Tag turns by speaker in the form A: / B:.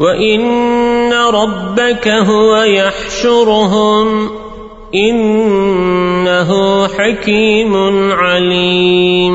A: وَإِنَّ رَبَّكَ هُوَ يَحْشُرُهُمْ إِنَّهُ حَكِيمٌ عَلِيمٌ